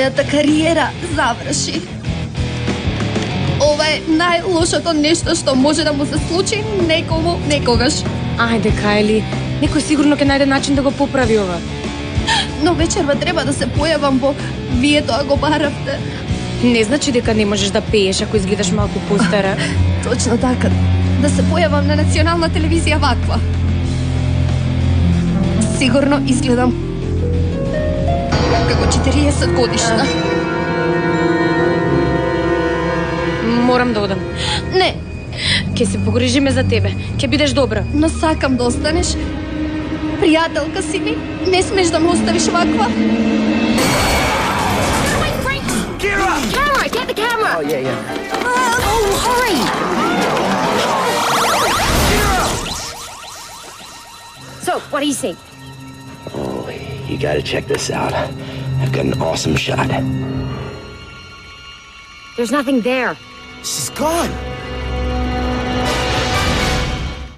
твојата кариера заврши. Ова е најлошото нешто што може да му се случи некому некогаш. Ајде, Кајли, некој сигурно ќе најде начин да го поправи ова. Но вечерва треба да се појавам, бо вие тоа го баравте. Не значи дека не можеш да пееш ако изгледаш малку постара. Точно така. Да се појавам на национална телевизија ваква. Сигурно изгледам како 40 годишна. Морам да одам. Не, Ќе се погрижиме за тебе. Ќе бидеш добра. но сакам да останеш. Пријателка си ми, не смеш да ме оставиш ваква. Camera! Get the camera! Oh, yeah, yeah. Oh, hurry! So, what do you think? Oh, you gotta check this out. I've got an awesome shot. There's nothing there. She's gone.